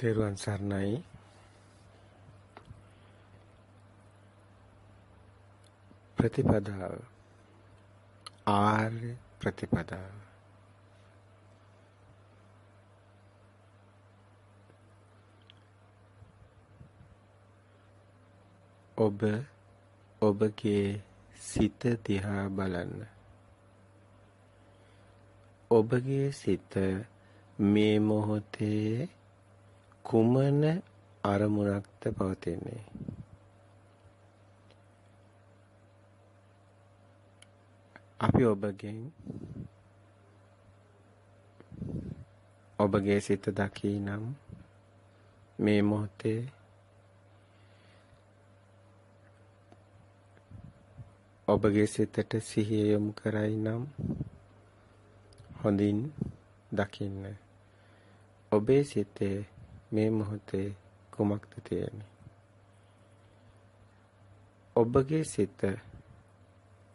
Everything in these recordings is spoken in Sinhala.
තෙරුවන් සරණයි. ප්‍රතිපදාව. ආර්ය ප්‍රතිපදාව. ඔබ ඔබගේ සිත දිහා බලන්න. ඔබගේ සිත මේ මොහොතේ කුමන අරමුණක්ද පවතින්නේ? අපි ඔබගෙන් ඔබගේ සිත දකිනම් මේ මොහොතේ ඔබගේ සිතට සිහිය යොමු කරයි නම් හොඳින් දකින්න. ඔබේ සිතේ මේ මොහොතේ කුමක්ද තියෙන්නේ? ඔබගේ සිත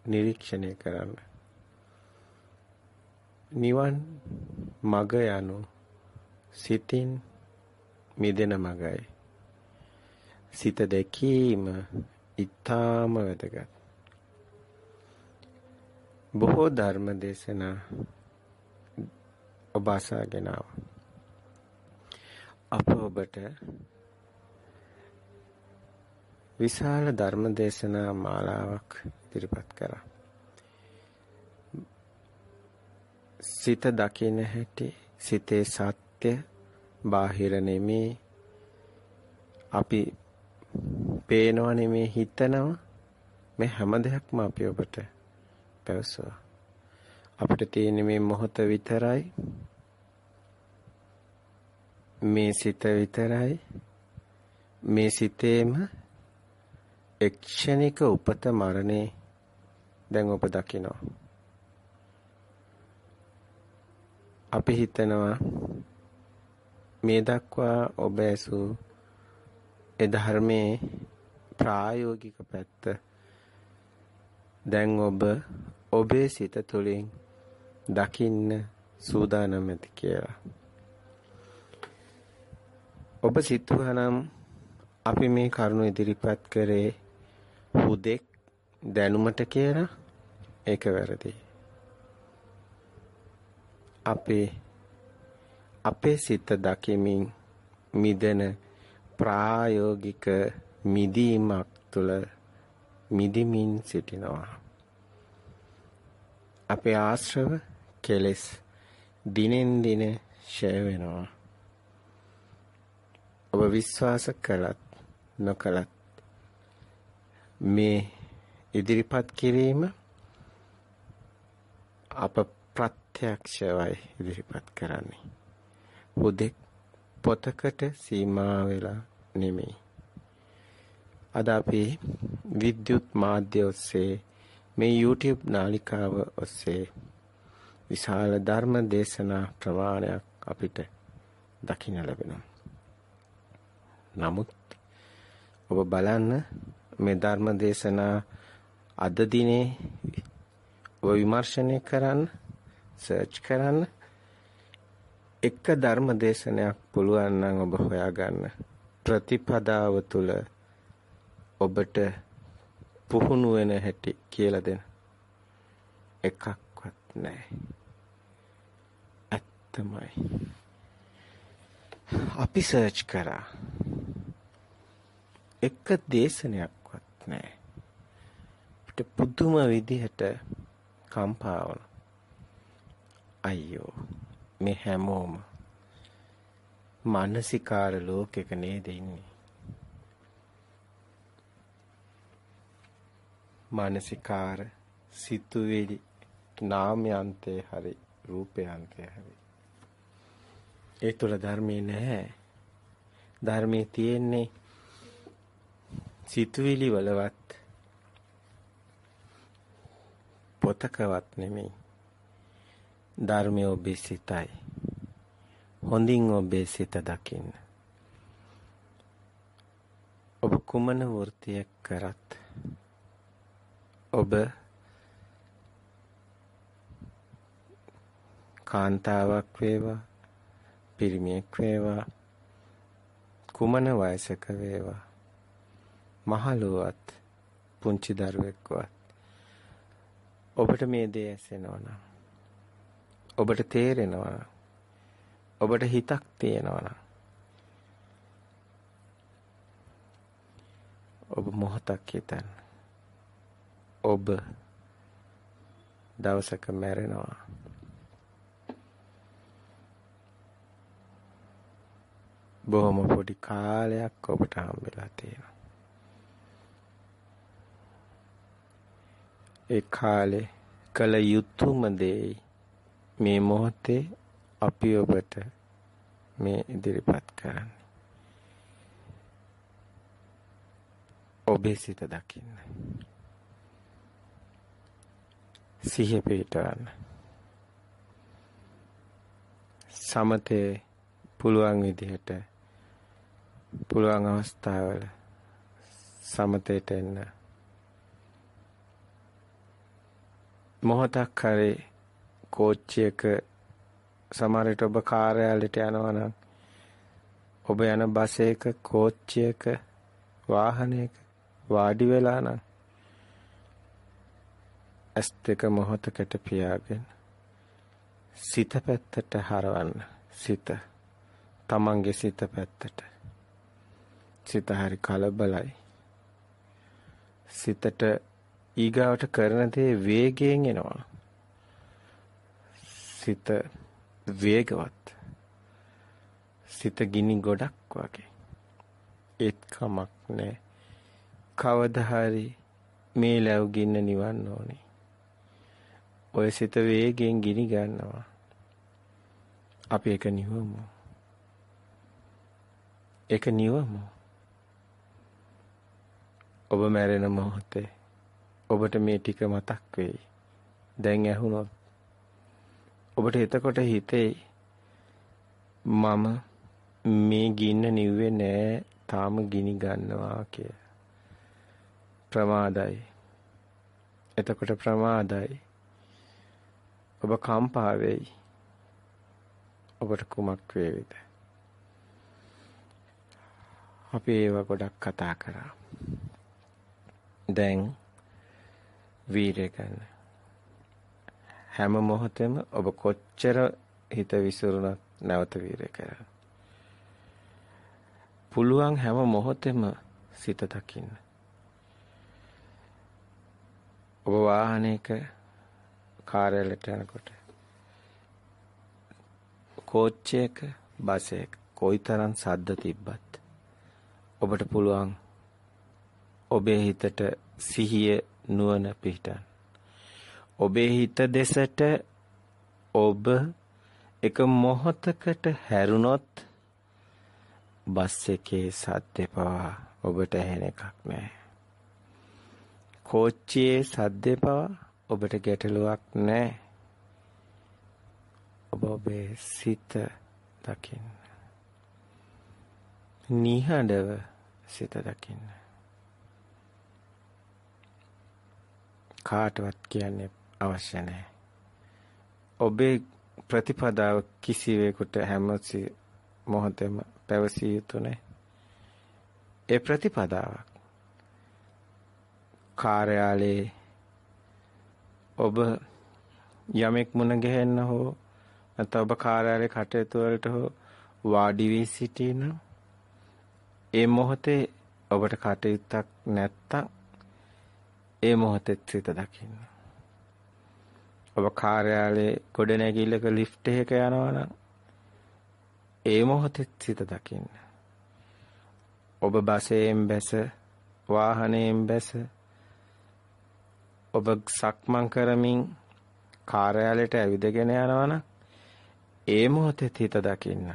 නිරීක්ෂණය කරන්න. නිවන් මග යනු සිතින් මිදෙන මගයි. සිත දැකීම ඊටාම වැදගත්. බොහෝ ධර්ම දේශනා ඔබ අසාගෙන ආවා. අප ඔබට විශාල ධර්ම දේශනා මාලාවක් ඉදිරිපත් කරා. සිත දකින හැටි සිතේ සත්‍ය බාහිර නෙමේ අපි පේනව නෙමේ හිතනවා. මේ හැම දෙයක්ම අපි ඔබට පැවසුවා. අපිට තියෙන මේ මොහොත විතරයි. මේ සිත විතරයි. මේ සිතේම එක්ෂණික උපත මරණේ දැන් ඔබ දකිනවා. අපි හිතනවා මේ දක්වා ඔබ ඇසූ ඒ ධර්මයේ ප්‍රායෝගික පැත්ත දැන් ඔබ ඔබේ සිත තුළින් දකින්න සූදානම් ඇති කියලා. ඔබ සිතුවනම් අපි මේ කරුණ ඉදිරිපත් කරේ හුදෙක් දැනුමට කියලා ඒක වැරදි. අපේ අපේ සිත දකිමින් මිදෙන ප්‍රායෝගික මිදීමක් තුළ මිදිමින් සිටිනවා. අපේ ආශ්‍රව කෙලෙස් දිනෙන් දින ෂය වෙනවා. ඔබ විශ්වාස කළත් නොකළත් මේ ඉදිරිපත් කිරීම අප ප්‍රත්‍යක්ෂවයි ඉදිරිපත් කරන්නේ. හුදෙක් පොතකට සීමා වෙලා නෙමෙයි. අද අපි විද්‍යුත් මාධ්‍ය ඔස්සේ මේ YouTube නාලිකාව ඔස්සේ විශාල ධර්ම දේශනා ප්‍රමාණයක් අපිට දකින්න ලැබෙනවා. නමුත් ඔබ බලන්න මේ ධර්ම දේශනා අද දිනේ ඔබ විමර්ශනය කරන්න සර්ච් කරන්න එක ධර්ම දේශනයක් පුළුවන් නම් ඔබ හොයාගන්න. ප්‍රතිපදාව තුළ ඔබට පුහුණු වෙන හැටි කියලා දෙන එකක්වත් නැහැ. ඇත්තමයි. අපි සර්ච් කරා එක දේශනයක්වත් නැහැ. අපිට පුදුම විදිහට කම්පා වුණ. අයියෝ මේ හැමෝම මානසිකාර ලෝකෙක නේද ඉන්නේ. මානසිකාර සිතුවිලි නාමයන්තේ හරි රූපයන්තේ හරි ඒ තුල ධර්මයේ නැහැ. ධර්මයේ තියෙන්නේ සිතුවිලි වලවත් පොතකවත් නෙමෙයි. ධර්මයේ ඔබේ සිතයි. හොඳින් ඔබේ සිත දකින්න. ඔබ කුමන වෘත්තියක් කරත් ඔබ කාන්තාවක් වේවා. පිරිමියෙක් වේවා. කුමන වයසක වේවා? මහලුවත් පුංචි දරුවෙක්වත්. ඔබට මේ දේ ඇසෙනවා නම් ඔබට තේරෙනවා ඔබට හිතක් තියෙනවා නම් ඔබ මොහොතක් හිතන්න? ඔබ දවසක මැරෙනවා. බොහොම පොඩි කාලයක් ඔබට හම්බෙලා තියෙනවා ඒ කාලේ කල යුතුයම දේ මේ මොහොතේ අපි ඔබට මේ ඉදිරිපත් කරන්නේ. ඔබේ සිත දකින්න. සිහිය පිටවන්න. සමතේ පුළුවන් විදිහට පුළුවන් අවස්ථාවල සමතේට එන්න. මොහොතක් හරි කෝච්චියක සමහර විට ඔබ කාර්යාලයට යනවා නම් ඔබ යන බස් එක කෝච්චියක වාහනයක වාඩි වෙලා නම් ඇස් දෙක මොහොතකට පියාගෙන සිත පැත්තට හරවන්න. සිත. තමන්ගේ සිත පැත්තට. සිත හරි කලබලයි සිතට ඊගාවට කරන දේ වේගයෙන් එනවා. සිත වේගවත්. සිත ගිනි ගොඩක් වගේ. ඒත් කමක් නැහැ. කවදා හරි මේ ලැබු ගින්න නිවන්න ඕනේ. ඔය සිත වේගයෙන් ගිනි ගන්නවා. අපි ඒක නිවමු. ඒක නිවමු. ඔබ මැරෙන මොහොතේ ඔබට මේ ටික මතක් වෙයි. දැන් ඇහුනොත් ඔබට එතකොට හිතේ මම මේ ගින්න නිව්වේ නෑ තාම ගිනි ගන්නවා කිය. ප්‍රමාදයි. එතකොට ප්‍රමාදයි. ඔබ කම්පා වෙයි. ඔබට කුමක් වේවිද? අපි ඒව ගොඩක් කතා කරා. දැන් වීරය ගන්න. හැම මොහොතෙම ඔබ කොච්චර හිත විසිරුණත් නැවත වීරය කරන්න. පුළුවන් හැම මොහොතෙම සිත දකින්න. ඔබ වාහනයක කාර්යාලයට යනකොට කෝච්චයක බසයක කොයිතරම් සද්ද තිබ්බත් ඔබට පුළුවන් ඔබේ හිතට සිහිය නුවණ පිහිටන්. ඔබේ හිත දෙසට ඔබ එක මොහොතකට හැරුණොත් බස් එකේ සද්දේ පවා ඔබට ඇහෙන එකක් නෑ. කෝච්චියේ සද්දේ පවා ඔබට ගැටලුවක් නෑ. ඔබ ඔබේ සිත දකින්න. නිහඬව සිත දකින්න. කාටවත් කියන්න අවශ්‍ය නැහැ. ඔබේ ප්‍රතිපදාව කිසිවෙකුට හැම මොහොතෙම පැවසිය යුතු නැහැ. ඒ ප්‍රතිපදාවක් කාර්යාලයේ ඔබ යමෙක් මුණ ගැහෙන්න හෝ නැත්නම් ඔබ කාර්යාලයේ කටයුතු වලට හෝ වාඩි වී සිටින ඒ මොහොතේ ඔබට කටයුත්තක් නැත්තම් ඒ මොහොතෙත් සිත දකින්න. ඔබ කාර්යාලයේ ගොඩනැගිල්ලක ලිෆ්ට් එකක යනවා නම් ඒ මොහොතෙත් සිත දකින්න. ඔබ බසයෙන් බැස වාහනයෙන් බැස ඔබ සක්මන් කරමින් කාර්යාලයට ඇවිදගෙන යනවා නම් ඒ මොහොතේ හිත දකින්න.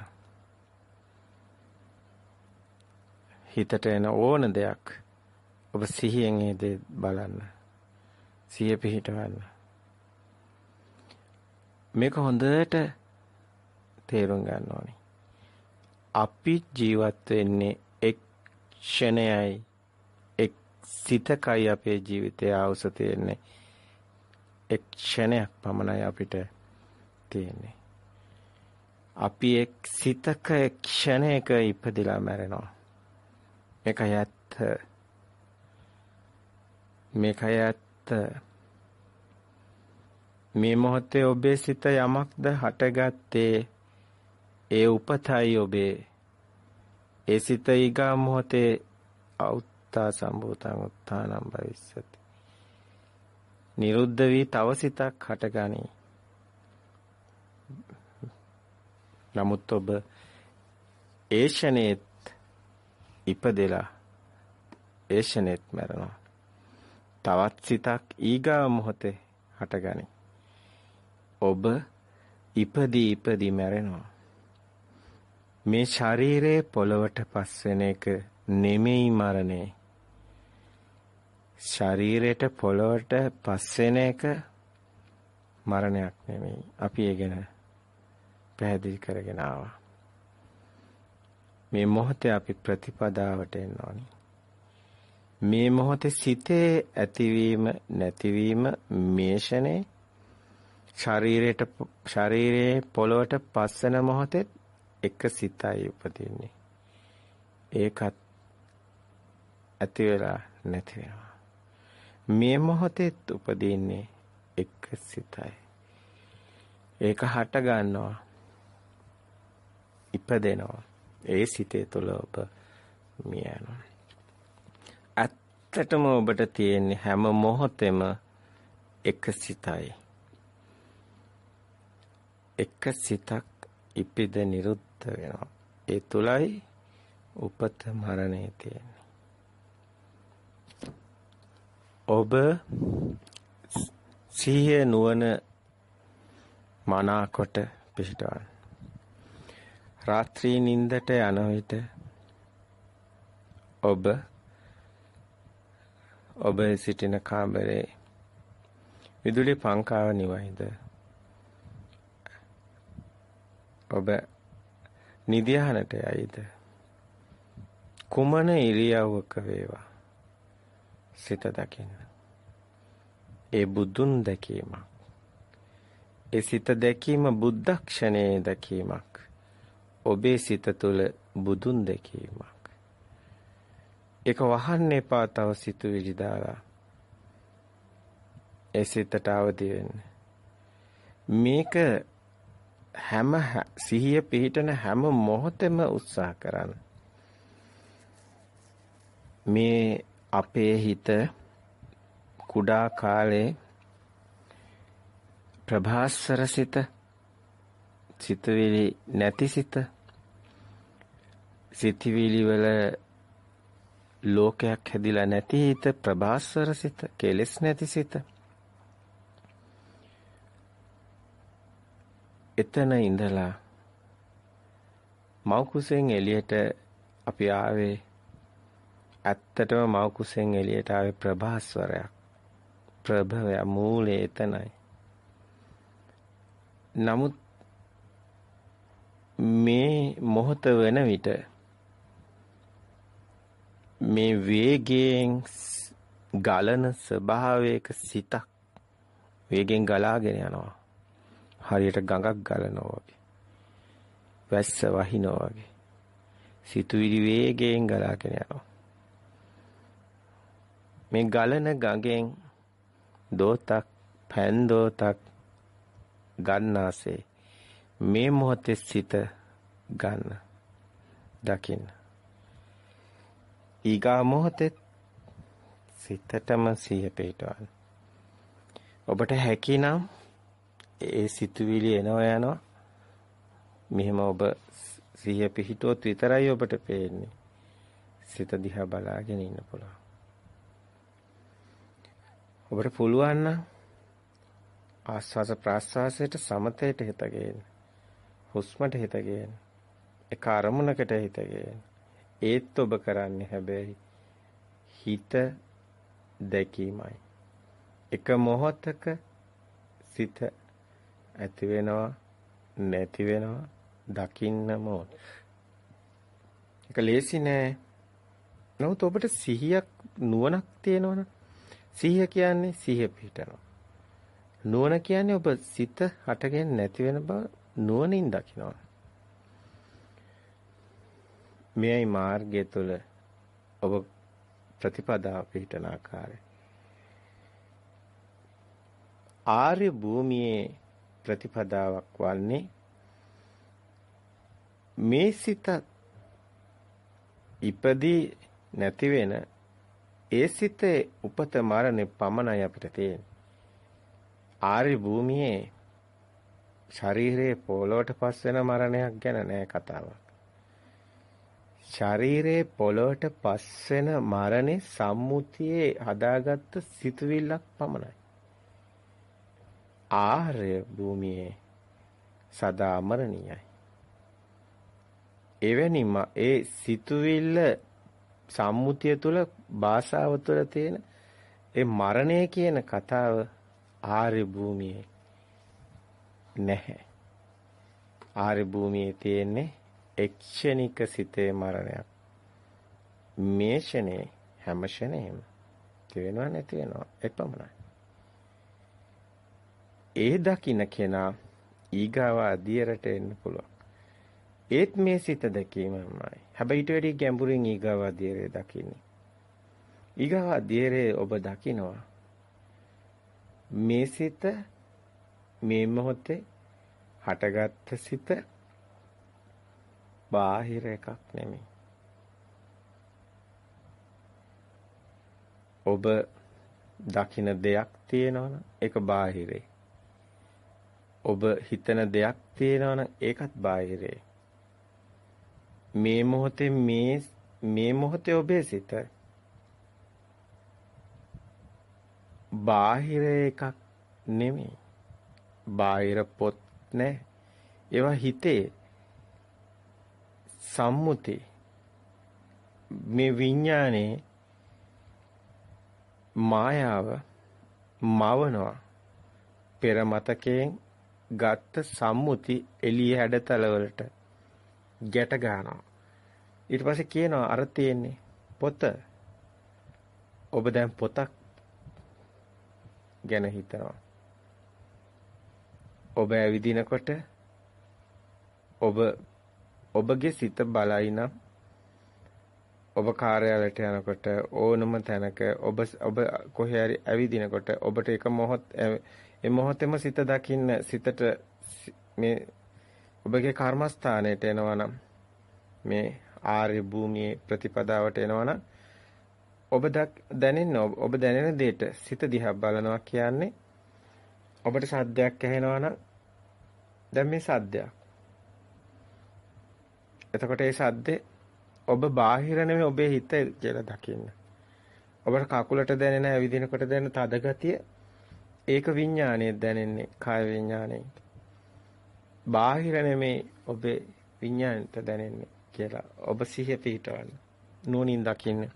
හිතට එන ඕන දෙයක් ඔබ සිහියෙන් ඒ දේ බලන්න. සිහිය පිහිටවන්න. මේක හොඳට තේරුම් ගන්න ඕනේ. අපි ජීවත් වෙන්නේ එක් ක්ෂණයයි එක් සිතකයි අපේ ජීවිතයේ ආවුස තියෙන්නේ. එක් ක්ෂණයක් පමණයි අපිට තියෙන්නේ. අපි එක් සිතක ක්ෂණයක ඉපදිලා මැරෙනවා. මේකයි ඇත්ත. මේකයි ඇත්ත. මේ මොහොතේ ඔබේ සිත යමක්ද හටගත්තේ? ඒ උපතයි ඔබේ. ඒ සිත ඊගා මොහොතේ අවුත්තා සම්භූතං උත්තානම් භවිස්සති. නිරුද්ධ වී තව සිතක් හටගනී. නමුත් ඔබ ඒෂණේත් ඉපදෙලා ඒෂණේත් මරනවා. තවත් සිතක් ඊගා මොහොතේ හටගනී ඔබ ඉපදී ඉපදී මැරෙනවා. මේ ශරීරයේ පොළවට පස් වෙන එක නෙමෙයි මරණය. ශරීරයට පොළවට පස් වෙන එක මරණයක් නෙමෙයි. අපි ඒ ගැන පැහැදිලි කරගෙන ආවා. මේ මොහොතේ අපි ප්‍රතිපදාවට එන්න ඕනි. මේ මොහොතේ සිතේ ඇතිවීම නැතිවීම මේෂනේ ශරීරයට ශරීරයේ පොළවට පස්සන මොහොතේ එක සිතයි උපදින්නේ. ඒකත් ඇති වෙලා නැති වෙනවා. මේ මොහොතේත් උපදින්නේ එක සිතයි. ඒක හට ගන්නවා. ඉපදෙනවා. ඒ සිතේ තුල ඔබ මියනවා. ඇත්තටම ඔබට තියෙන්නේ හැම මොහොතෙම එක සිතයි. එක සිතක් ඉපිද නිරුද්ධ වෙනවා. ඒ තුලයි උපත මරණය තියෙන්නේ. ඔබ සිහිය නුවණ මනාකොට පිහිටවන්න. රාත්‍රී නිින්දට යන විට ඔබ ඔබ සිටින කාමරේ විදුලි පංකාව නිවයිද? ඔබ නිදියහනට යයිද? කුමන ඉරියව්වක වේවා සිත දකින්න. ඒ බුදුන් දැකීමක්. ඒ සිත දැකීම බුද්ධක්ෂණයේ දැකීමක්. ඔබේ සිත තුළ බුදුන් දැකීමක්. ඒක වහන්න එපා තව සිතුවිලි දාලා ඒ සිතට අවදි වෙන්න මේක හැම සිහිය පිහිටන හැම මොහොතෙම උත්සාහ කරන්න. මේ අපේ හිත කුඩා කාලේ ප්‍රභාස්වර සිත සිතවිලි නැති සිත සිතවිලි වල ලෝකයක් හැදිලා නැති හිත ප්‍රභාස්වර සිත කෙලෙස් නැති සිත. එතන ඉඳලා මව් කුසෙන් එළියට අපි ආවේ ඇත්තටම මව් කුසෙන් එළියට ආවේ ප්‍රභාස්වරයක්. ප්‍රභවය මූලයේ එතනයි. නමුත් මේ මොහොත වෙන විට මේ වේගයෙන් ගලන ස්වභාවයක සිතක් වේගෙන් ගලාගෙන යනවා හරියට ගඟක් ගලනවා වගේ. වැස්ස වහිනවා වගේ. සිතුවිලි වේගයෙන් ගලාගෙන යනවා. මේ ගලන ගඟෙන් දෝතක් පෑන් දෝතක් ගන්නාසේ මේ මොහොතේ සිට ගන්න දකින්න ඊගා මොහොතේ සිතටම සිය පිටවන්න ඔබට හැකිනම් ඒ සිතුවිලි එනවා යනවා. මෙහෙම ඔබ සිහිය පිහිටුවොත් විතරයි ඔබට පේන්නේ. සිත දිහා බලාගෙන ඉන්න පුළුවන්. ඔබට පුළුවන් නම් ආස්වාස ප්‍රාස්වාසයට සමතයට හිත ගේන්න. හුස්මට හිත ගේන්න. එක අරමුණකට හිත ගේන්න. ඒත් ඔබ කරන්නේ හැබැයි හිත දැකීමයි. එක මොහොතක සිත ඇති වෙනවා නැති වෙනවා දකින්නම ඕන. ඒක ලේසි නෑ. නමුත් ඔබට සිහියක් නුවණක් තියෙනවනේ. සිහිය කියන්නේ සිහිය පිටනවා. නුවණ කියන්නේ ඔබ සිත හටගෙන නැති වෙන බව නුවණින් දකිනවා. මෙයයි මාර්ගය තුල ඔබ ප්‍රතිපදාව පිළිටන ආකාරය. ආර්ය භූමියේ ප්‍රතිපදාවක් වන්නේ මේ සිත ඉපදී නැති වෙන ඒ සිතේ උපත මරණය පමණයි අපිට තියෙන්නේ. ආර්ය භූමියේ ශරීරයේ පොළොවට පස් වෙන මරණයක් ගැන නෑ කතාවක්. ශරීරයේ පොළොවට පස් වෙන මරණේ සම්මුතියේ හදාගත්ත සිතුවිල්ලක් පමණයි. ආර්ය භූමියේ සදා අමරණීයයි. එවැනිම ඒ සිතුවිල්ල සම්මුතිය තුළ භාෂාව තුළ තියෙන ඒ මරණය කියන කතාව ආර්ය භූමියේ නැහැ. ආර්ය භූමියේ තියෙන්නේ එක්ෂණික සිතේ මරණයක්. මේ ෂනේ හැම ෂනේම තියෙනව නැති වෙනවා එපමණයි. ඒ දකින්න කෙනා ඊගාව අධියරට එන්න පුළුවන්. ඒත් මේ සිත දැකීමමයි. හැබැයි ඊට වැඩි ගැඹුරින් ඊගාව අධියරේ දකින්නේ. ඊගාව අධියරේ ඔබ දකිනවා. මේ සිත මේ මොහොතේ හටගත්ත සිත බාහිර එකක් නෙමෙයි. ඔබ දකින දෙයක් තියෙනවනම් ඒක බාහිරේ. ඔබ හිතන දෙයක් තියෙනවනම් ඒකත් බාහිරේ. මේ මොහොතේ මේ මේ මොහොතේ ඔබේ සිත බාහිර එකක් නෙමෙයි. බාහිර පොත් නැහැ. ඒවා හිතේ සම්මුති. මේ විඥානේ මායාව මවනවා. පෙර මතකයෙන් ගත්ත සම්මුති එළිය හැඩතල වලට ගැට ගන්නවා. ඊට පස්සේ කියනවා අර තියෙන්නේ පොත. ඔබ දැන් පොතක් ගැන හිතනවා. ඔබ ඇවිදිනකොට ඔබ ඔබගේ සිත බලයි නම් ඔබ කාර්යාලයට යනකොට ඕනම තැනක ඔබ ඔබ කොහේ හරි ඇවිදිනකොට ඔබට එක මොහොත් ඒ මොහොතේම සිත දකින්න සිතට මේ ඔබගේ කර්මස්ථානයට එනවනම් මේ ආර්ය භූමියේ ප්‍රතිපදාවට එනවනම් ඔබ දැනෙන්න ඔබ දැනෙන දෙයට සිත දිහා බලනවා කියන්නේ ඔබට සද්දයක් ඇහෙනවා නම් දැන් මේ සද්දයක් එතකොට ඒ සද්දේ ඔබ බාහිර නෙමෙයි ඔබේ හිත කියලා දකින්න. ඔබට කකුලට දැනෙන ඇවිදිනකොට දැනෙන තද ගතිය ඒක විඥාණය දැනෙන්නේ කාය විඥාණයෙන්. බාහිර නෙමෙයි ඔබේ විඥාණයට දැනෙන්නේ කියලා ඔබ සිහිය පිහිටවන්න. නුවණින් දකින්න.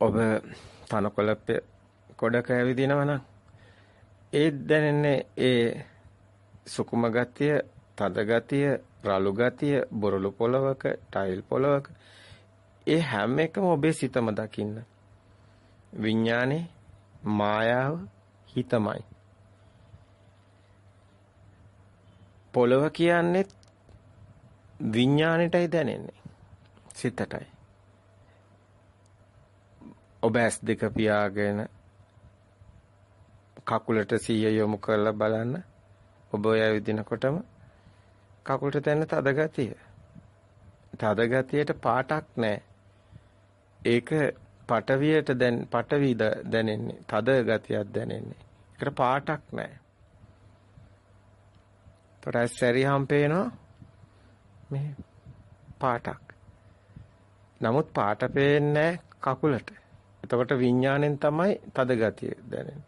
ඔබ තනකොළ කොඩක ඇවිදිනවා නම් ඒ දැනෙන්නේ ඒ සුකුම ගතිය, තද ගතිය, රළු ගතිය, බොරළු පොලවක, ටයිල් පොලවක ඒ හැම එකම ඔබේ සිතම දකින්න. විඥානේ මායාව හිතමයි. පොළව කියන්නේ විඥාණයටයි දැනෙන්නේ. සිතටයි. ඔබ ඇස් දෙක පියාගෙන කකුලට සිහිය යොමු කරලා බලන්න. ඔබ ඔය ඇවිදිනකොටම කකුලට දැනෙන තද ගතිය. තද ගතියට පාටක් නැහැ. ඒක පටවියට දැන් පටවි දැනෙන්නේ. තද ගතියක් දැනෙන්නේ. ඒකට පාටක් නැහැ. තොරස් සැරියම් පේනවා මේ පාටක්. නමුත් පාට පේන්නේ කකුලට. එතකොට විඥාණයෙන් තමයි තද ගතිය දැනෙන්නේ.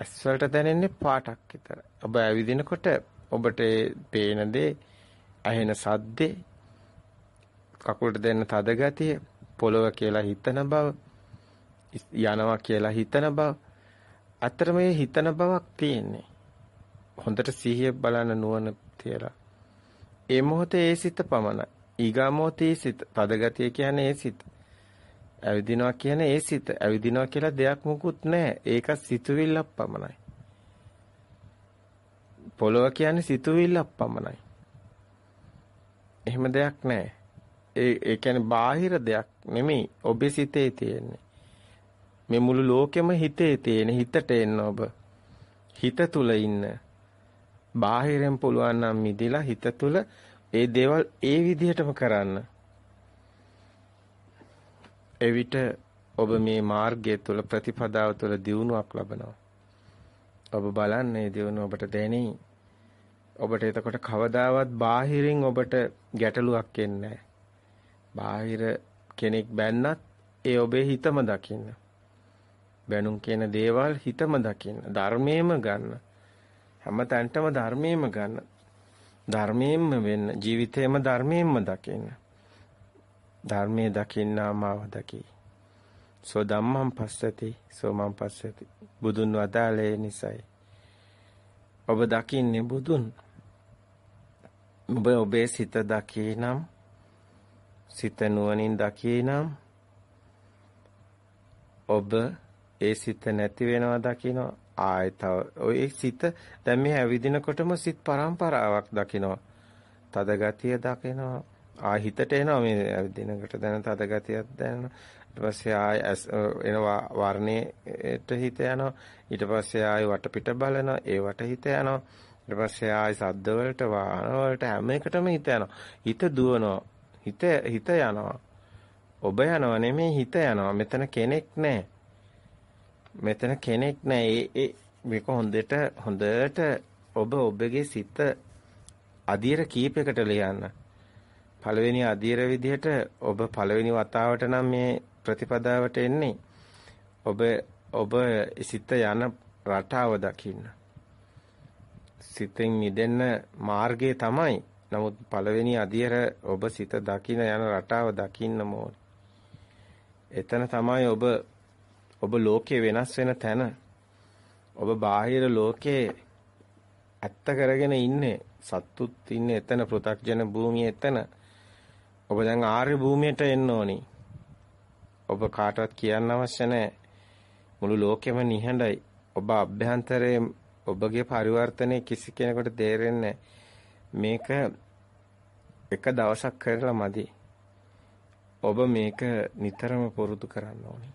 ඇස් වලට දැනෙන්නේ පාටක් විතර. ඔබ ඇවිදිනකොට ඔබට පේන දේ, ඇහෙන සද්දේ, කකුලට දෙන්න තද ගතිය, පොළව කියලා හිතන බව, යනවා කියලා හිතන බව. අතර මේ හිතන බවක් තියෙන්නේ. හොඳට සිහිය බලන නුවණ තියලා. ඒ මොහොතේ ඒ සිත පමණයි. ඊගා මොහොතේ සිත තද ගතිය කියන්නේ ඒ සිත. ඇවිදිනවා කියන්නේ ඒ සිත. ඇවිදිනවා කියලා දෙයක් මොකුත් නැහැ. ඒක සිතුවිල්ලක් පමණයි. පොළොව කියන්නේ සිතුවිල්ලක් පමණයි. එහෙම දෙයක් නැහැ. ඒ ඒ කියන්නේ බාහිර දෙයක් නෙමෙයි ඔබේ සිතේ තියෙන්නේ. මේ මුළු ලෝකෙම හිතේ තියෙන හිතට එන්න ඔබ. හිත තුල ඉන්න. බාහිරෙන් පුළුවන් නම් මිදිලා හිත තුල ඒ දේවල් ඒ විදිහටම කරන්න. එවිට ඔබ මේ මාර්ගය තුල ප්‍රතිපදාව තුල දියුණුවක් ලබනවා. ඔබ බලන්නේ දියුණුව ඔබට දැනෙයි. ඔබට එතකොට කවදාවත් බාහිරින් ඔබට ගැටලුවක් එන්නේ බාහිර කෙනෙක් බැන්නත් ඒ ඔබේ හිතම දකින්න. බැනුම් කියන දේවල් හිතම දකින්න. ධර්මයේම ගන්න. හැම තැනටම ධර්මයේම ගන්න. ධර්මයෙන්ම වෙන්න ජීවිතේම ධර්මයෙන්ම දකින්න. ධර්මයේ දකින්නා මාව දකි. සෝ ධම්මං පස්සති සෝ මං පස්සති. බුදුන් වදාළේ නිසයි. ඔබ දකින්නේ බුදුන්. ඔබ ඔබේ සිත දකිනම් සිත නුවණින් දකිනම් ඔබ ඒ සිත නැති වෙනවා දකිනවා. ආයෙ තව ඔය සිත දැන් මේ ඇවිදිනකොටම සිත් පරම්පරාවක් දකිනවා. තද ගතිය දකිනවා. ආ හිතට එනවා මේ ඇවිදිනකොට දැන තද ගතියක් දැනෙනවා. ඊට පස්සේ ආයෙ එනවා වර්ණයට හිත යනවා. ඊට පස්සේ ආයෙ වටපිට බලනවා. ඒ වට හිත යනවා. ඊට පස්සේ ආයෙ සද්ද වලට වාහන වලට හැම එකටම හිත යනවා. හිත දුවනවා. හිත හිත යනවා. ඔබ යනවා නෙමෙයි හිත යනවා. මෙතන කෙනෙක් නැහැ. මෙතන කෙනෙක් නැහැ. ඒ මේක හොඳට හොඳට ඔබ ඔබගේ සිත අධීර කීපයකට ලියන්න. පළවෙනි අධීර විදිහට ඔබ පළවෙනි වතාවට නම් මේ ප්‍රතිපදාවට එන්නේ. ඔබ ඔබ සිත යන රටාව දකින්න. සිතෙන් මිදෙන්න මාර්ගය තමයි. නමුත් පළවෙනි අධියර ඔබ සිත දකින යන රටාව දකින්න ඕනේ. එතන තමයි ඔබ ඔබ ලෝකේ වෙනස් වෙන තැන. ඔබ බාහිර ලෝකේ ඇත්ත කරගෙන ඉන්නේ. සත්තුත් ඉන්නේ එතන පෘථග්ජන භූමිය එතන. ඔබ දැන් ආර්ය භූමියට එන්න ඕනි. ඔබ කාටවත් කියන්න අවශ්‍ය නැහැ. මුළු ලෝකෙම නිහඬයි. ඔබ අභ්‍යන්තරයේ ඔබගේ පරිවර්තනය කිසි කෙනෙකුට තේරෙන්නේ මේක එක දවසක් කරලා මදි. ඔබ මේක නිතරම පුරුදු කරන්න ඕනේ.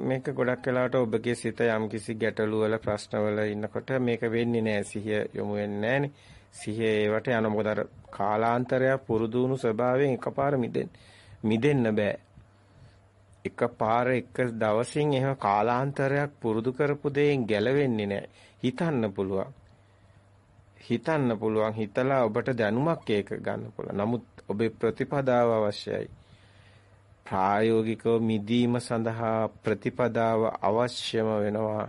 මේක ගොඩක් වෙලාවට ඔබගේ සිත යම්කිසි ගැටලු වල ප්‍රශ්න වල ඉන්නකොට මේක වෙන්නේ නැහැ සිහිය යොමු වෙන්නේ නැහනේ. සිහිය ඒවට යන මොකද අර කාලාන්තරයක් පුරුදු වුණු ස්වභාවයෙන් එකපාර මිදෙන්න මිදෙන්න බෑ. එකපාර එක දවසින් එහෙම කාලාන්තරයක් පුරුදු කරපු දෙයින් ගැලවෙන්නේ නැහැ. හිතන්න පුළුවන්. හිතන්න පුළුවන් හිතලා ඔබට දැනුමක් ඒක ගන්න පුළුවන්. නමුත් ඔබේ ප්‍රතිපදාව අවශ්‍යයි. ප්‍රායෝගිකව මිදීම සඳහා ප්‍රතිපදාව අවශ්‍යම වෙනවා.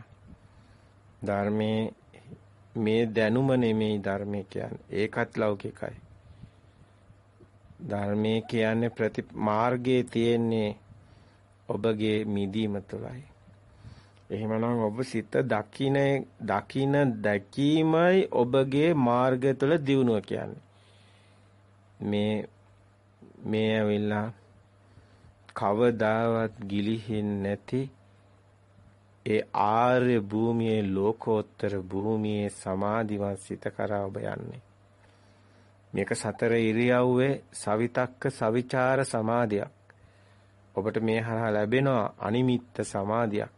ධර්මයේ මේ දැනුම නෙමෙයි ධර්මය කියන්නේ. ඒකත් ලෞකිකයි. ධර්මයේ කියන්නේ ප්‍රති මාර්ගයේ තියෙන්නේ ඔබගේ මිදීම තුළයි. එහෙමනම් ඔබ සිත දකින දකින දැකීමයි ඔබගේ මාර්ගය තුළ දියුණුව කියන්නේ. මේ මේ ඇවිල්ලා කවදාවත් ගිලිහෙන්නේ නැති ඒ ආර්ය භූමියේ ලෝකෝත්තර භූමියේ සමාධිමත් සිත කරා ඔබ යන්නේ. මේක සතර ඉරියව්වේ සවිතක්ක සවිචාර සමාධියක්. ඔබට මේ හරහා ලැබෙනවා අනිමිත්ත සමාධියක්.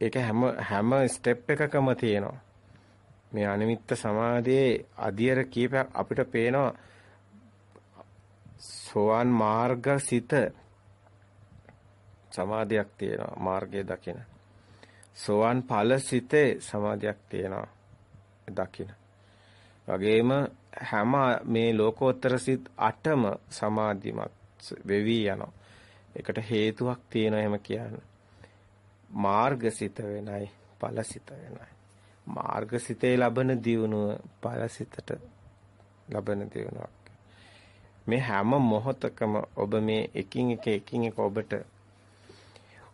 ඒක හැම හැම ස්ටෙප් එකකම තියෙනවා. මේ අනිමිත්ත සමාධියේ අධියර කීපයක් අපිට පේනවා සෝවාන් මාර්ග සිත සමාධියක් තියෙනවා මාර්ගය දකින. සෝවාන් ඵල සිතේ සමාධියක් තියෙනවා දකින. වගේම හැම මේ ලෝකෝත්තර සිත් 8ම සමාධිමත් වෙවි යනවා. ඒකට හේතුවක් තියෙනවා එහෙම කියන්නේ. මාර්ගසිත වෙනයි ඵලසිත වෙනයි. මාර්ගසිතේ ලබන දියුණුව ඵලසිතට ලබන දියුණුවක්. මේ හැම මොහොතකම ඔබ මේ එකින් එක එකින් එක ඔබට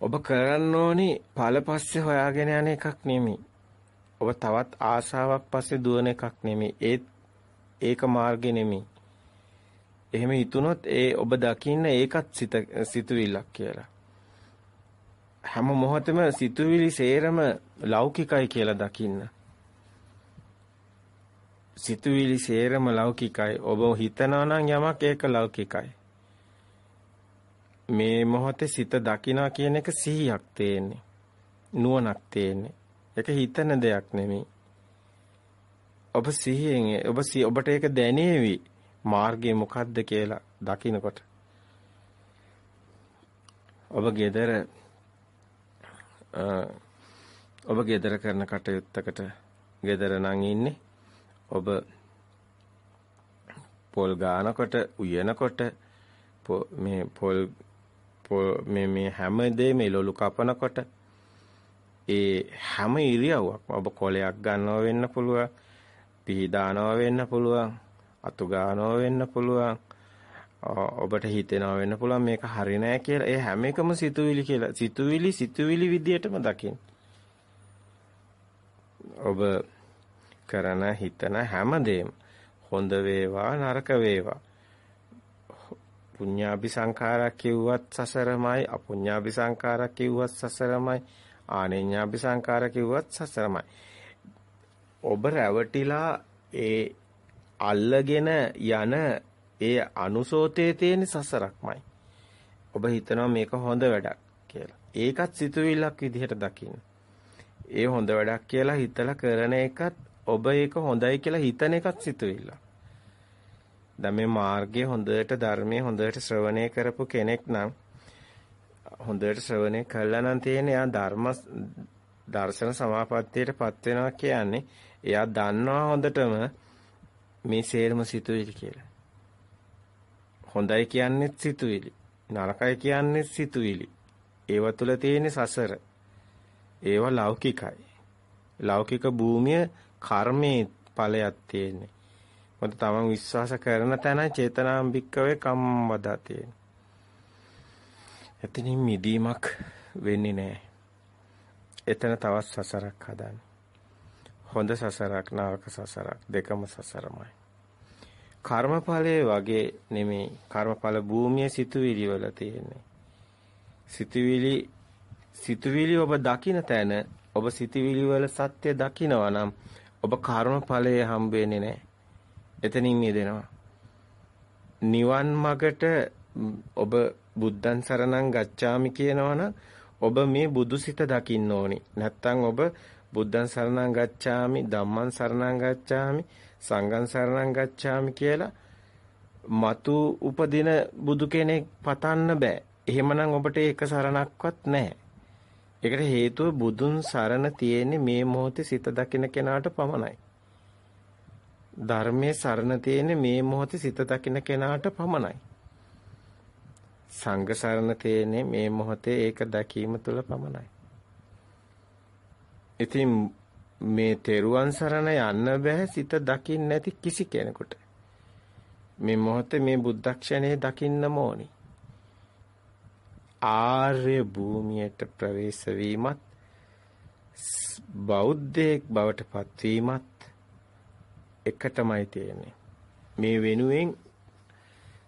ඔබ කරන්න ඕනි ඵල පස්සේ හොයාගෙන යන එකක් නෙමෙයි. ඔබ තවත් ආශාවක් පස්සේ දුවන එකක් නෙමෙයි. ඒත් ඒක මාර්ගේ නෙමෙයි. එහෙම හිතුනොත් ඒ ඔබ දකින්න ඒකත් සිත සිතුවිල්ලක් කියලා. හැම මොහොතෙම සිතුවිලි සේරම ලෞකිකයි කියලා දකින්න. සිතුවිලි සේරම ලෞකිකයි. ඔබ හිතනවා නම් යමක් ඒක ලෞකිකයි. මේ මොහොතේ සිත දකිනා කියන එක සිහියක් තේන්නේ. නුවණක් තේන්නේ. ඒක හිතන දෙයක් නෙමෙයි. ඔබ සිහියෙන් ඔබ ඔබට ඒක දැනේවි. මාර්ගය මොකද්ද කියලා දකිනකොට. ඔබ ගෙදර ඔබ ගෙදර කරන කටයුත්තකට ගෙදර නම් ඉන්නේ ඔබ පොල් ගානකොට උයනකොට මේ පොල් මේ මේ හැම දෙයක්ම එළවලු කපනකොට ඒ හැම ඉරියව්වක්ම ඔබ කොලයක් ගන්නව වෙන්න පුළුවන් පිහි දානව වෙන්න පුළුවන් අතු ගන්නව වෙන්න පුළුවන්. ඔබට හිතෙනවා වෙන්න පුළුවන් මේක හරි නෑ කියලා. ඒ හැම එකම සිතුවිලි කියලා. සිතුවිලි සිතුවිලි විදියටම දකින්න. ඔබ කරන හිතන හැමදේම හොඳ වේවා නරක වේවා. පුඤ්ඤාභි සංඛාරක් කිව්වත් සසරමයි අපුඤ්ඤාභි සංඛාරක් කිව්වත් සසරමයි ආනෙඤ්ඤාභි සංඛාර කිව්වත් සසරමයි. ඔබ රැවටිලා ඒ අල්ලගෙන යන ඒ අනුසෝතයේ තියෙන සසරක්මයි. ඔබ හිතනවා මේක හොඳ වැඩක් කියලා. ඒකත් සිතුවිල්ලක් විදිහට දකින්න. ඒ හොඳ වැඩක් කියලා හිතලා කරන එකත් ඔබ ඒක හොඳයි කියලා හිතන එකත් සිතුවිල්ලක්. දැන් මේ මාර්ගයේ හොඳට ධර්මයේ හොඳට ශ්‍රවණය කරපු කෙනෙක් නම් හොඳට ශ්‍රවණය කළා නම් තියෙන එයා ධර්ම දර්ශන සමාපත්තියටපත් වෙනවා කියන්නේ එයා දන්නවා හොඳටම මේ සේරම සිතුවිලි කියලා. හොඳයි කියන්නේ සිතුවිලි. නරකයි කියන්නේ සිතුවිලි. ඒව තුල තියෙන සසර. ඒව ලෞකිකයි. ලෞකික භූමිය කර්මයේ ඵලයක් තියෙන්නේ. මොකද තමන් විශ්වාස කරන තැන චේතනාම්බික්කවේ කම්මම් වදති. එතනින් මිදීමක් වෙන්නේ නැහැ. එතන තවත් සසරක් හදන්න. හොඳ සසරක් නරක සසරක් දෙකම සසරමයි. කර්මඵලයේ වගේ නෙමෙයි කර්මඵල භූමියේ සිතුවිලි වල තියෙන්නේ. සිතුවිලි සිතුවිලි ඔබ දකින තැන ඔබ සිතුවිලි වල සත්‍ය දකිනවා නම් ඔබ කර්මඵලයේ හම්බ වෙන්නේ නැහැ. එතනින් මිදෙනවා. නිවන් මගට ඔබ බුද්ධං සරණං ගච්ඡාමි කියනවනම් ඔබ මේ බුදුසිත දකින්න ඕනි. නැත්තම් ඔබ බුද්ධං සරණං ගච්ඡාමි ධම්මං සරණං ගච්ඡාමි සංඝං සරණං ගච්ඡාමි කියලා మతు උපදින බුදු කෙනෙක් පතන්න බෑ. එහෙමනම් ඔබට ඒක සරණක්වත් නැහැ. ඒකට හේතුව බුදුන් සරණ තියෙන්නේ මේ මොහොතේ සිත දකින කෙනාට පමණයි. ධර්මයේ සරණ තියෙන්නේ මේ මොහොතේ සිත දකින්න කෙනාට පමණයි. සංඝ සරණ තියෙන්නේ මේ මොහොතේ ඒක දැකීම තුළ පමණයි. ඉතින් මේ තෙරුවන් සරණ යන්න බෑ සිත දකින්න නැති කිසි කෙනෙකුට. මේ මොහොතේ මේ බුද්ධක්ෂණේ දකින්නම ඕනි. ආර්ය භූමියට ප්‍රවේශ වීමත් බෞද්ධයෙක් බවට පත්වීමත් එකටමයි තියෙන්නේ. මේ වෙනුවෙන්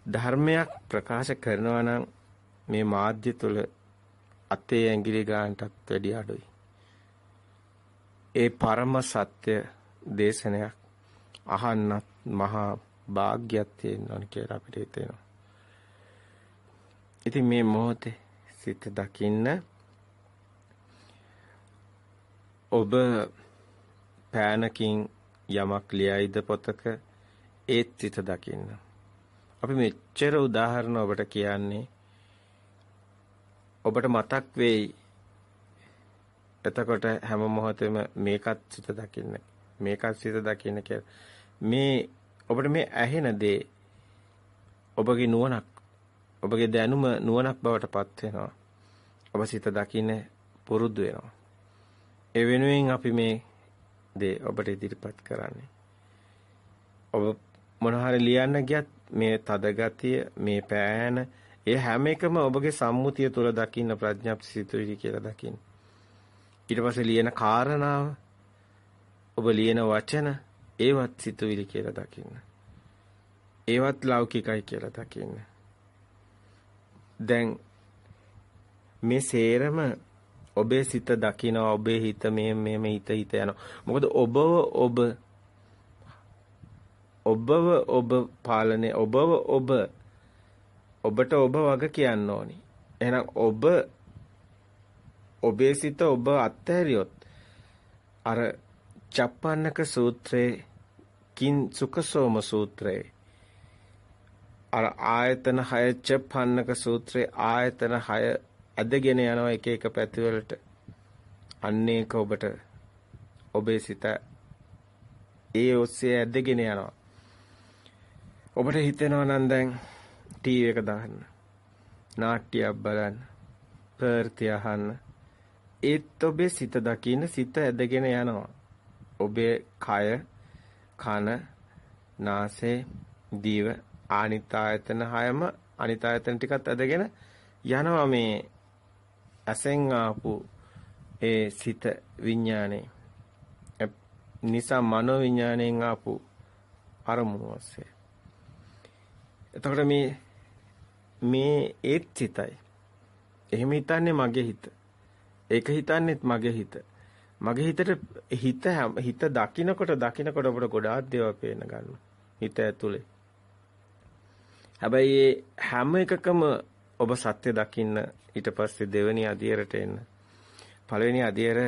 ධර්මයක් ප්‍රකාශ කරනවා නම් මේ මාධ්‍ය තුල අතේ ඇඟිලි ගන්නටත් වැඩි අඩුයි. ඒ පරම සත්‍ය දේශනයක් අහන්නත් මහා වාග්යක් තියෙනවා කියලා අපිට හිතෙනවා. ඉතින් මේ මොහොතේ සිත දකින්න ඔබ පෑනකින් යමක් ලියයිද පොතක ඒත් සිත දකින්න. අපි මෙච්චර උදාහරණ ඔබට කියන්නේ ඔබට මතක් වෙයි. එතකොට හැම මොහොතෙම මේකත් සිත දකින්න. මේකත් සිත දකින්න කියලා. මේ ඔබට මේ ඇහෙන දේ ඔබගේ නුවණක් ඔබගේ දැනුම නුවණක් බවට පත් වෙනවා. ඔබ සිත දකින්න පුරුදු වෙනවා. ඒ වෙනුවෙන් අපි මේ දේ ඔබට ඉදිරිපත් කරන්නේ. ඔබ මොන හරි ලියන්න ගියත් මේ තද ගතිය, මේ පෑන, ඒ හැම එකම ඔබගේ සම්මුතිය තුළ දකින්න ප්‍රඥාප්ති සිතුවිලි කියලා දකින්න. ඊට පස්සේ ලියන කාරණාව, ඔබ ලියන වචන, ඒවත් සිතුවිලි කියලා දකින්න. ඒවත් ලෞකිකයි කියලා දකින්න. දැන් මේ සේරම ඔබේ සිත දකිනවා ඔබේ හිත මේ මේ හිත හිත යනවා. මොකද ඔබව ඔබ ඔබව ඔබ පාලනය ඔබව ඔබ ඔබට ඔබ වග කියන්න ඕනි. එහෙනම් ඔබ ඔබේ සිත ඔබ අත්හැරියොත් අර චප්පන්නක සූත්‍රයේ කින් සුඛසෝම සූත්‍රයේ අර ආයතන 6 චප්පන්නක සූත්‍රයේ ආයතන 6 ඇදගෙන යනවා එක එක පැතිවලට. අන්නේක ඔබට ඔබේ සිත ඒ ඔස්සේ ඇදගෙන යනවා. ඔබට හිතෙනවා නම් දැන් ටීවී එක දාන්න නාට්‍යයක් බලන්න ප්‍රවෘත්ති අහන්න ඒත් ඔබේ සිත දකින්න සිත ඇදගෙන යනවා. ඔබේ කය, කන, නාසය, දිව, ආනිත් ආයතන හයම අනිත් ආයතන ටිකත් ඇදගෙන යනවා මේ ඇසෙන් ආපු ඒ සිත විඥානේ. නිසා මනෝ විඥාණයෙන් ආපු අරමුණු ඔස්සේ. එතකොට මේ මේ ඒත් සිතයි. එහෙම හිතන්නේ මගේ හිත. ඒක හිතන්නේත් මගේ හිත. මගේ හිතට හිත හිත දකින්නකොට දකින්නකොට අපට ගොඩාක් දේවල් පේන ගන්නවා. හිත ඇතුලේ. හැබැයි හැම එකකම ඔබ සත්‍ය දකින්න ඊට පස්සේ දෙවෙනි අධියරට එන්න. පළවෙනි අධියර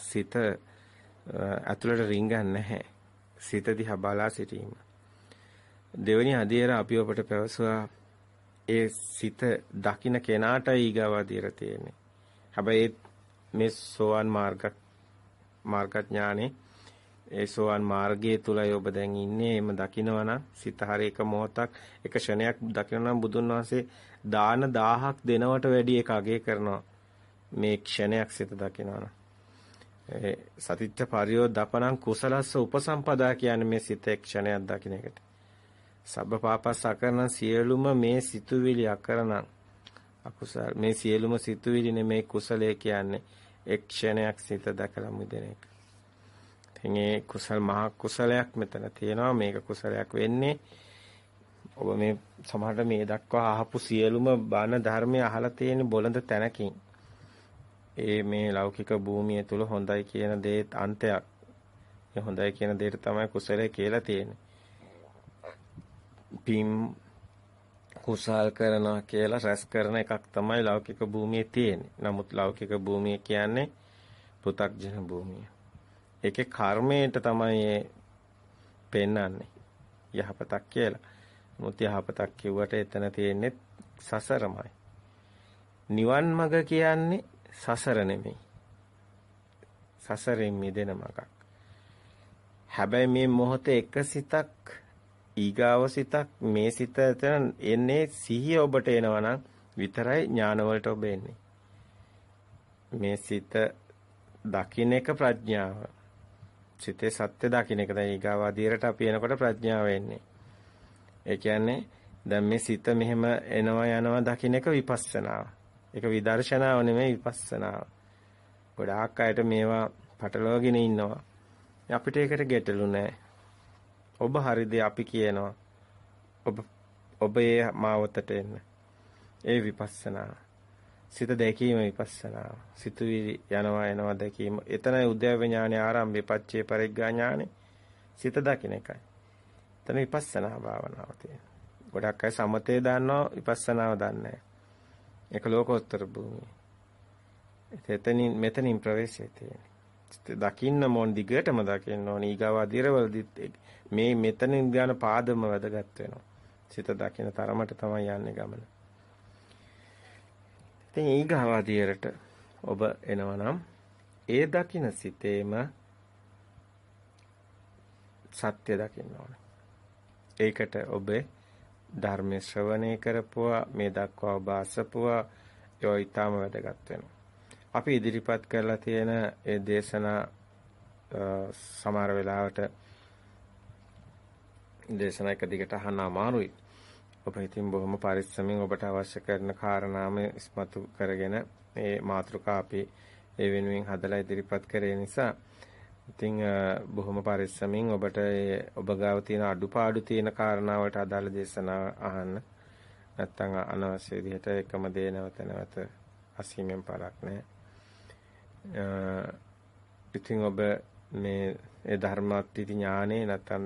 සිත ඇතුළට රිංගන්නේ නැහැ. සිත දිහා බලා සිටීම. දෙවෙනි අධියර අපි ඔබට පැවසුවා ඒ සිත දකින්න කෙනාටයි ඊගාව අධියර තියෙන්නේ. හැබැයි මේ සෝවන් මාර්ග මාර්ගඥානේ ඒ සෝවන් මාර්ගයේ තුලයි ඔබ දැන් ඉන්නේ. එම දකිනවනම් සිත හරි එක මොහොතක් එක ක්ෂණයක් දකිනනම් බුදුන් වහන්සේ දාන 1000ක් දෙනවට වැඩි එක අගය කරනවා. මේ ක්ෂණයක් සිත දකිනවනම්. ඒ සතිච්ච පරියෝදපණං කුසලස්ස උපසම්පදා කියන්නේ මේ සිත ක්ෂණයක් දකින එකට. සබ්බ පාපස් අකරණ සියලුම මේ සිතුවිලි අකරණ අකුසල මේ සියලුම සිතුවිලි නෙමේ කුසලයේ කියන්නේ එක් ක්ෂණයක් සිත දැකලා මුදෙන එක. ඉතින් ඒ කුසල් මහා කුසලයක් මෙතන තියෙනවා මේක කුසලයක් වෙන්නේ ඔබ මේ සමහරට මේ දක්වා අහපු සියලුම බණ ධර්මය අහලා තියෙන බොළඳ තැනකින් ඒ මේ ලෞකික භූමිය තුල හොඳයි කියන දේත් අන්තයක්. ඒ හොඳයි කියන දේට තමයි කුසලය කියලා තියෙන්නේ. පින් කුසල් කරනවා කියලා රැස් කරන එකක් තමයි ලෞකික භූමියේ තියෙන්නේ. නමුත් ලෞකික භූමිය කියන්නේ පෘථග්ජන භූමිය. ඒකේ කර්මයට තමයි පෙන්වන්නේ යහපතක් කියලා. නමුත් යහපතක් කිව්වට එතන තියෙන්නේ සසරමයි. නිවන් මඟ කියන්නේ සසර නෙමෙයි. සසරෙන් මිදෙන මඟක්. හැබැයි මේ මොහොතේ එක සිතක් ඊගාව සිතක් මේ සිත එතන එන්නේ සිහිය ඔබට එනවා නම් විතරයි ඥාන වලට ඔබ එන්නේ. මේ සිත දකින්න එක ප්‍රඥාව. සිතේ සත්‍ය දකින්න එක දැන් ඊගාව අධීරට අපි එනකොට ප්‍රඥාව එන්නේ. ඒ කියන්නේ දැන් මේ සිත මෙහෙම එනවා යනවා දකින්න එක විපස්සනාව. ඒක විදර්ශනාව නෙමෙයි විපස්සනාව. ගොඩාක් අයට මේවා පටලවාගෙන ඉන්නවා. අපිට ඒකට ගැටලු නැහැ. ඔබ හරිද අපි කියනවා. ඔබ ඔබ ඒ මාවතට එන්න. ඒ විපස්සනා. සිත දැකීම විපස්සනා. සිතුවිලි යනවා එනවා දැකීම. එතනයි උද්‍යව ඥානය ආරම්භය පච්චේ පරිග්ගා ඥානෙ. සිත දකින්න එකයි. එතන විපස්සනා භාවනාව තියෙනවා. ගොඩක් අය සමතේ දන්නවා විපස්සනාව දන්නේ නැහැ. ඒක ලෝකෝත්තර භූමිය. එතනින් මෙතනින් ප්‍රවේශය තියෙනවා. දකින්න මොන් දිගටම දකින්න ඕනේ. ඊගාව අදිරවලදිත් මේ මෙතනින් යන පාදම වැදගත් වෙනවා. සිත දකින්න තරමට තමයි යන්නේ ගමන. ඉතින් ඊගාව අදිරට ඔබ එනවනම් ඒ දකින්න සිතේම සත්‍ය දකින්න ඕනේ. ඒකට ඔබේ ධර්ම ශ්‍රවණය කරපුවා මේ දක්වා ඔබ අසපුවා ඒ ඊටම වැදගත් වෙනවා. අපි ඉදිරිපත් කරලා තියෙන ඒ දේශනා සමහර වෙලාවට දේශනා එක දිගට අහන්න අමාරුයි. ඔබ ඉතින් බොහොම පරිස්සමින් ඔබට අවශ්‍ය කරන කාරණාම ඉස්මතු කරගෙන මේ මාතෘකා අපි ඒ වෙනුවෙන් හදලා ඉදිරිපත් කරේ නිසා ඉතින් බොහොම පරිස්සමින් ඔබට ඔබ ගාව තියෙන අඩුපාඩු තියෙන කාරණාවට අදාළ දේශනා අහන්න. නැත්තම් අනවශ්‍ය විදිහට එකම දේ නැවත නැවත අසීමෙන් පරක් නැහැ. ඉතින් ඔබ මේ ඒ ධර්මාත්‍ත්‍ති ඥානේ නැත්නම්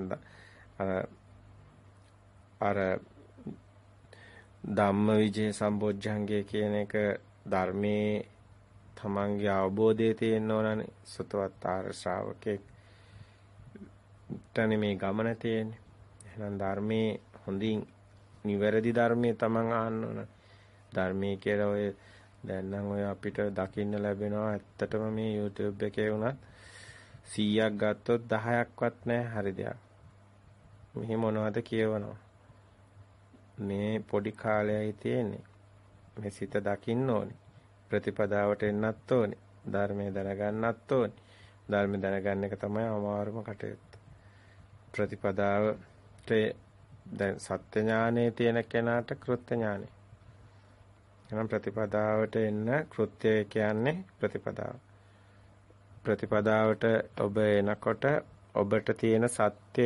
අර ධම්මවිජය සම්බොජ්ජංගය කියන එක ධර්මයේ තමන්ගේ අවබෝධය තියෙන්න ඕනනේ සතවත් ආර ශ්‍රාවකෙක් තනේ මේ ගමන තියෙන්නේ. එහෙනම් ධර්මයේ හොඳින් නිවැරදි ධර්මයේ තමන් අහන්න ඕන. ධර්මයේ කියලා ඔය දැන් නම් ඔය අපිට දකින්න ලැබෙනවා ඇත්තටම මේ YouTube එකේ වුණත් 100ක් ගත්තොත් 10ක්වත් නැහැ හරි දෙයක්. මෙහි මොනවද කියවනවා. මේ පොඩි කාලයයි තියෙන්නේ. මේ සිත දකින්න ඕනේ. ප්‍රතිපදාවට එන්නත් ඕනේ. ධර්මය දැනගන්නත් ඕනේ. ධර්මය දැනගන්න එක තමයි අමාරුම කටයුත්ත. ප්‍රතිපදාවට දැන් සත්‍ය ඥානයේ තියෙන කෙනාට කෘත්‍ය ඥානෙ. එහෙනම් ප්‍රතිපදාවට එන්න කෘත්‍ය කියන්නේ ප්‍රතිපදාව. ප්‍රතිපදාවට ඔබ එනකොට ඔබට තියෙන සත්‍ය